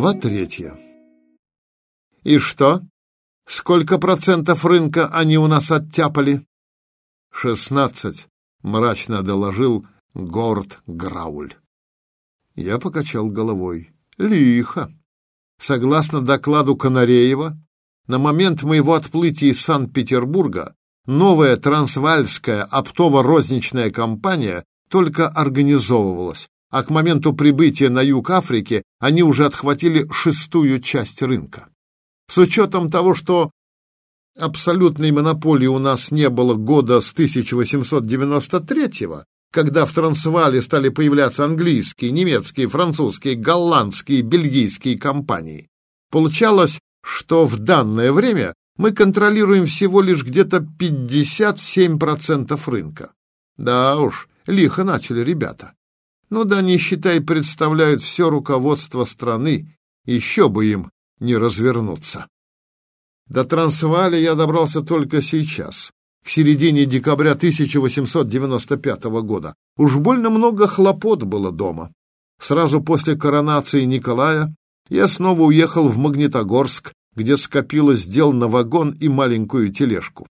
Глава третья. И что? Сколько процентов рынка они у нас оттяпали? Шестнадцать, мрачно доложил Горд Грауль. Я покачал головой. Лихо. Согласно докладу Канареева, на момент моего отплытия из Санкт-Петербурга новая трансвальская оптово-розничная компания только организовывалась, а к моменту прибытия на юг Африки они уже отхватили шестую часть рынка. С учетом того, что абсолютной монополии у нас не было года с 1893-го, когда в Трансвале стали появляться английские, немецкие, французские, голландские, бельгийские компании, получалось, что в данное время мы контролируем всего лишь где-то 57% рынка. Да уж, лихо начали ребята. Ну да, не считай, представляют все руководство страны, еще бы им не развернуться. До Трансваля я добрался только сейчас, к середине декабря 1895 года. Уж больно много хлопот было дома. Сразу после коронации Николая я снова уехал в Магнитогорск, где скопилось дел на вагон и маленькую тележку.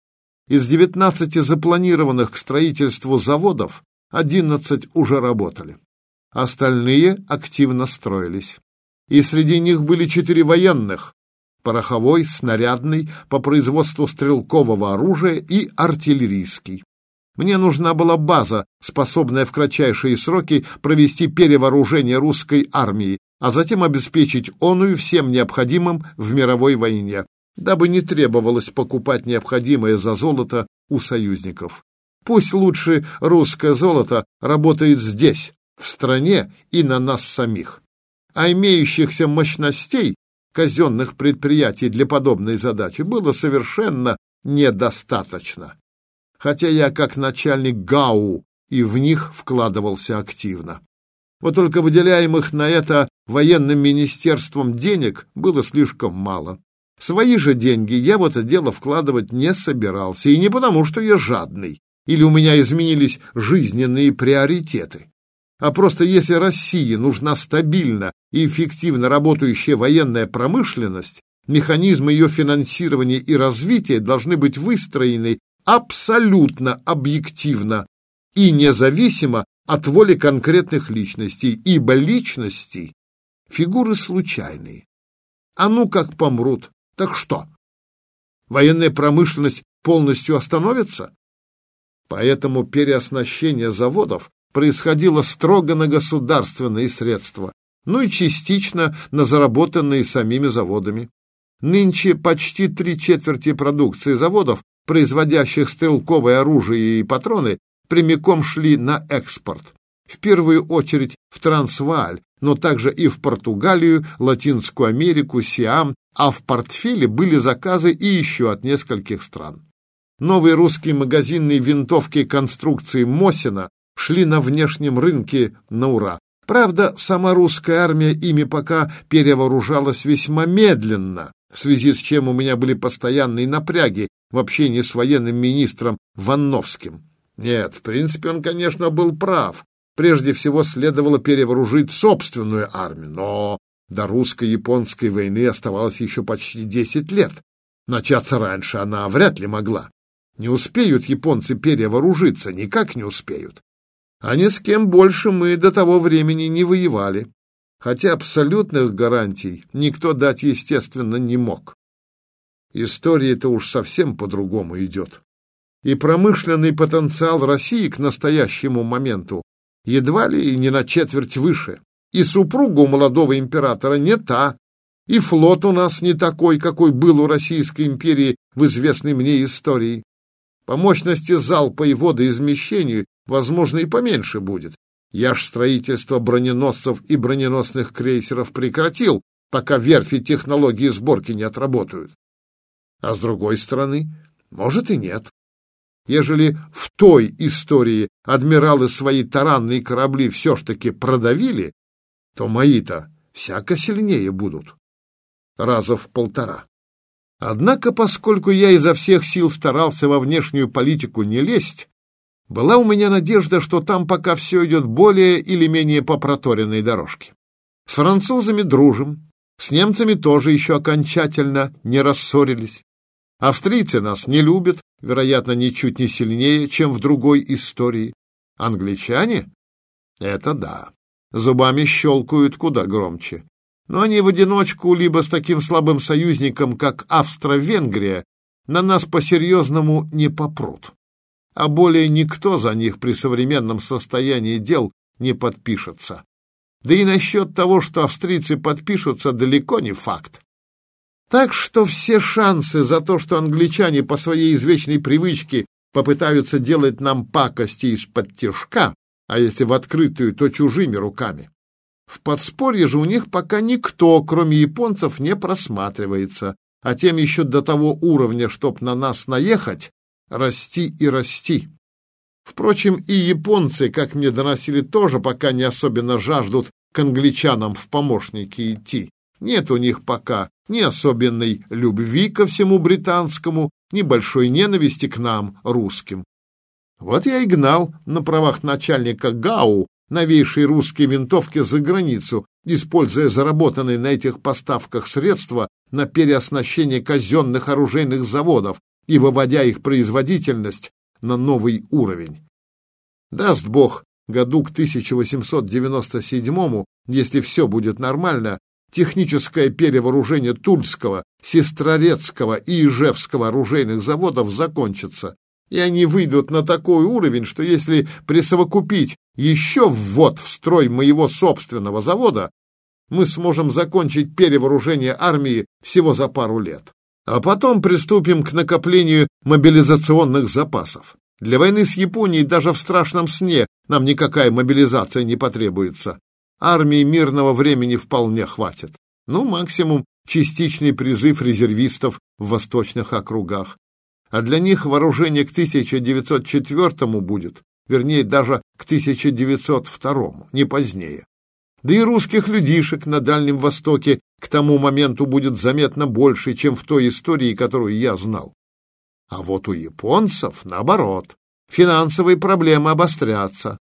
Из 19 запланированных к строительству заводов 11 уже работали. Остальные активно строились. И среди них были четыре военных – пороховой, снарядный, по производству стрелкового оружия и артиллерийский. Мне нужна была база, способная в кратчайшие сроки провести перевооружение русской армии, а затем обеспечить оную всем необходимым в мировой войне, дабы не требовалось покупать необходимое за золото у союзников. Пусть лучше русское золото работает здесь, в стране и на нас самих. А имеющихся мощностей казенных предприятий для подобной задачи было совершенно недостаточно. Хотя я, как начальник ГАУ, и в них вкладывался активно. Вот только выделяемых на это военным министерством денег было слишком мало. Свои же деньги я в это дело вкладывать не собирался, и не потому, что я жадный, или у меня изменились жизненные приоритеты а просто если России нужна стабильно и эффективно работающая военная промышленность, механизмы ее финансирования и развития должны быть выстроены абсолютно объективно и независимо от воли конкретных личностей, ибо личности — фигуры случайные. А ну как помрут, так что? Военная промышленность полностью остановится? Поэтому переоснащение заводов происходило строго на государственные средства, ну и частично на заработанные самими заводами. Нынче почти три четверти продукции заводов, производящих стрелковое оружие и патроны, прямиком шли на экспорт. В первую очередь в Трансвааль, но также и в Португалию, Латинскую Америку, Сиам, а в портфеле были заказы и еще от нескольких стран. Новые русские магазинные винтовки конструкции Мосина шли на внешнем рынке на ура. Правда, сама русская армия ими пока перевооружалась весьма медленно, в связи с чем у меня были постоянные напряги в общении с военным министром Ванновским. Нет, в принципе, он, конечно, был прав. Прежде всего следовало перевооружить собственную армию, но до русско-японской войны оставалось еще почти десять лет. Начаться раньше она вряд ли могла. Не успеют японцы перевооружиться, никак не успеют а ни с кем больше мы до того времени не воевали, хотя абсолютных гарантий никто дать, естественно, не мог. История-то уж совсем по-другому идет. И промышленный потенциал России к настоящему моменту едва ли и не на четверть выше. И супруга у молодого императора не та, и флот у нас не такой, какой был у Российской империи в известной мне истории. По мощности залпа и водоизмещению возможно, и поменьше будет. Я ж строительство броненосцев и броненосных крейсеров прекратил, пока верфи технологии сборки не отработают. А с другой стороны, может и нет. Ежели в той истории адмиралы свои таранные корабли все ж таки продавили, то мои-то всяко сильнее будут. Раза в полтора. Однако, поскольку я изо всех сил старался во внешнюю политику не лезть, была у меня надежда, что там пока все идет более или менее по проторенной дорожке. С французами дружим, С немцами тоже еще окончательно не рассорились. Австрийцы нас не любят, вероятно, ничуть не сильнее, чем в другой истории. Англичане? Это да. Зубами щелкают куда громче. Но они в одиночку, либо с таким слабым союзником, как Австро-Венгрия, на нас по-серьезному не попрут. А более никто за них при современном состоянии дел не подпишется. Да и насчет того, что австрийцы подпишутся, далеко не факт. Так что все шансы за то, что англичане по своей извечной привычке попытаются делать нам пакости из-под тяжка, а если в открытую, то чужими руками. В подспорье же у них пока никто, кроме японцев, не просматривается, а тем еще до того уровня, чтоб на нас наехать, расти и расти. Впрочем, и японцы, как мне доносили, тоже пока не особенно жаждут к англичанам в помощники идти. Нет у них пока ни особенной любви ко всему британскому, ни большой ненависти к нам, русским. Вот я и гнал на правах начальника ГАУ новейшие русские винтовки за границу, используя заработанные на этих поставках средства на переоснащение казенных оружейных заводов и выводя их производительность на новый уровень. Даст Бог, году к 1897 если все будет нормально, техническое перевооружение Тульского, Сестрорецкого и Ижевского оружейных заводов закончится, и они выйдут на такой уровень, что если присовокупить еще ввод в строй моего собственного завода, мы сможем закончить перевооружение армии всего за пару лет. А потом приступим к накоплению мобилизационных запасов. Для войны с Японией даже в страшном сне нам никакая мобилизация не потребуется. Армии мирного времени вполне хватит. Ну, максимум частичный призыв резервистов в восточных округах. А для них вооружение к 1904 будет, вернее, даже к 1902, не позднее. Да и русских людишек на Дальнем Востоке к тому моменту будет заметно больше, чем в той истории, которую я знал. А вот у японцев, наоборот, финансовые проблемы обострятся,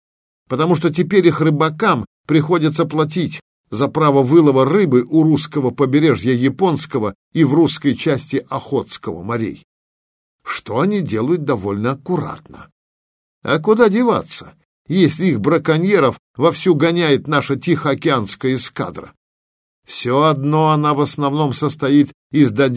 потому что теперь их рыбакам приходится платить за право вылова рыбы у русского побережья Японского и в русской части Охотского морей. Что они делают довольно аккуратно. А куда деваться, если их браконьеров вовсю гоняет наша Тихоокеанская эскадра? Все одно она в основном состоит из до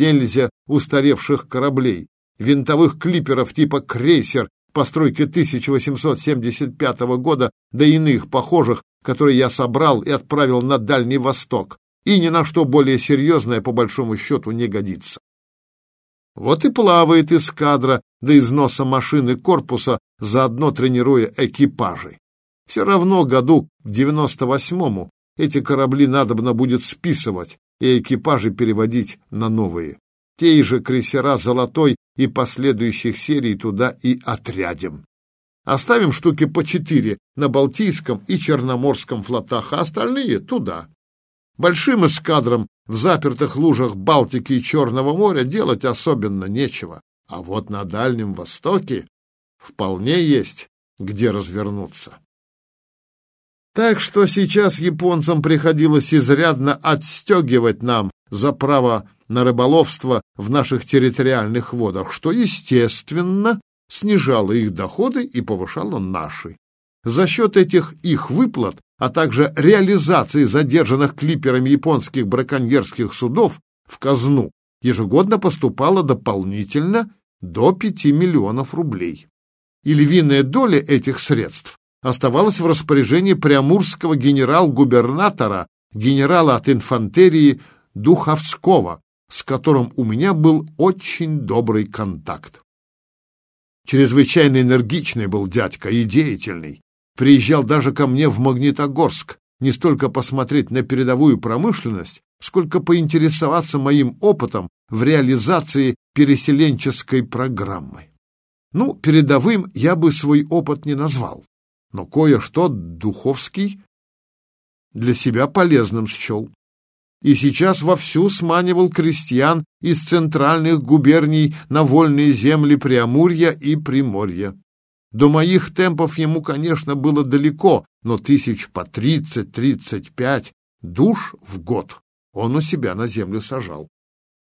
устаревших кораблей, винтовых клиперов типа «Крейсер» постройки 1875 года, да иных похожих, которые я собрал и отправил на Дальний Восток, и ни на что более серьезное, по большому счету, не годится. Вот и плавает эскадра до износа машины корпуса, заодно тренируя экипажи. Все равно году к 98-му эти корабли надобно будет списывать и экипажи переводить на новые. Те же крейсера «Золотой» и последующих серий туда и отрядим. Оставим штуки по четыре на Балтийском и Черноморском флотах, а остальные туда. Большим эскадрам в запертых лужах Балтики и Черного моря делать особенно нечего. А вот на Дальнем Востоке вполне есть где развернуться. Так что сейчас японцам приходилось изрядно отстегивать нам за право на рыболовство в наших территориальных водах, что, естественно, снижало их доходы и повышало наши. За счет этих их выплат, а также реализации задержанных клиперами японских браконьерских судов в казну ежегодно поступало дополнительно до 5 миллионов рублей. И львиная доля этих средств оставалась в распоряжении приамурского генерал-губернатора, генерала от инфантерии Духовского, с которым у меня был очень добрый контакт. Чрезвычайно энергичный был дядька и деятельный. Приезжал даже ко мне в Магнитогорск, не столько посмотреть на передовую промышленность, сколько поинтересоваться моим опытом в реализации переселенческой программы. Ну, передовым я бы свой опыт не назвал, но кое-что Духовский для себя полезным счел и сейчас вовсю сманивал крестьян из центральных губерний на вольные земли Преамурья и Приморья. До моих темпов ему, конечно, было далеко, но тысяч по тридцать-тридцать пять душ в год он у себя на землю сажал.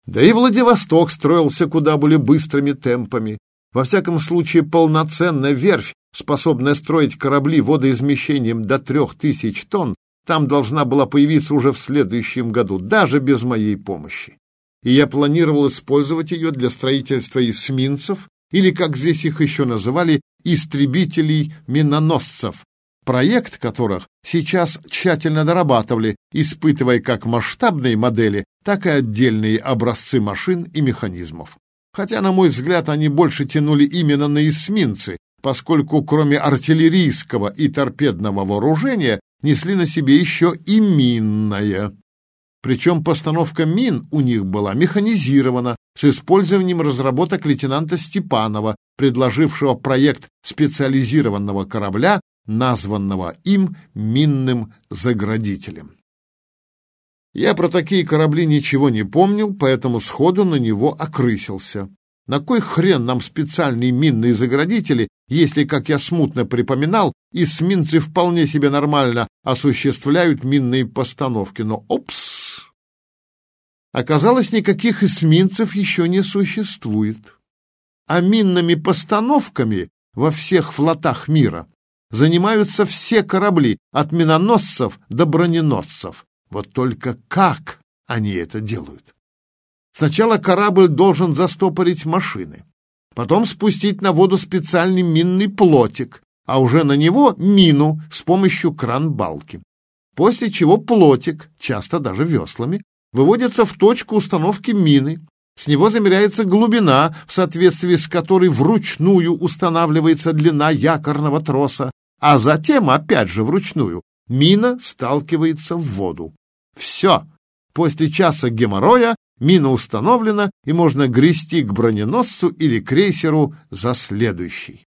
Да и Владивосток строился куда более быстрыми темпами. Во всяком случае, полноценная верфь, способная строить корабли водоизмещением до трех тысяч тонн, там должна была появиться уже в следующем году, даже без моей помощи. И я планировал использовать ее для строительства эсминцев, или, как здесь их еще называли, истребителей-миноносцев, проект которых сейчас тщательно дорабатывали, испытывая как масштабные модели, так и отдельные образцы машин и механизмов. Хотя, на мой взгляд, они больше тянули именно на эсминцы, поскольку кроме артиллерийского и торпедного вооружения несли на себе еще и минное. Причем постановка мин у них была механизирована с использованием разработок лейтенанта Степанова, предложившего проект специализированного корабля, названного им минным заградителем. Я про такие корабли ничего не помнил, поэтому сходу на него окрысился. На кой хрен нам специальные минные заградители, если, как я смутно припоминал, эсминцы вполне себе нормально осуществляют минные постановки, но опс! Оказалось, никаких эсминцев еще не существует. А минными постановками во всех флотах мира занимаются все корабли, от миноносцев до броненосцев. Вот только как они это делают? Сначала корабль должен застопорить машины, потом спустить на воду специальный минный плотик, а уже на него мину с помощью кран-балки. После чего плотик, часто даже веслами, выводится в точку установки мины. С него замеряется глубина, в соответствии с которой вручную устанавливается длина якорного троса, а затем, опять же вручную, мина сталкивается в воду. Все. После часа геморроя мина установлена, и можно грести к броненосцу или крейсеру за следующий.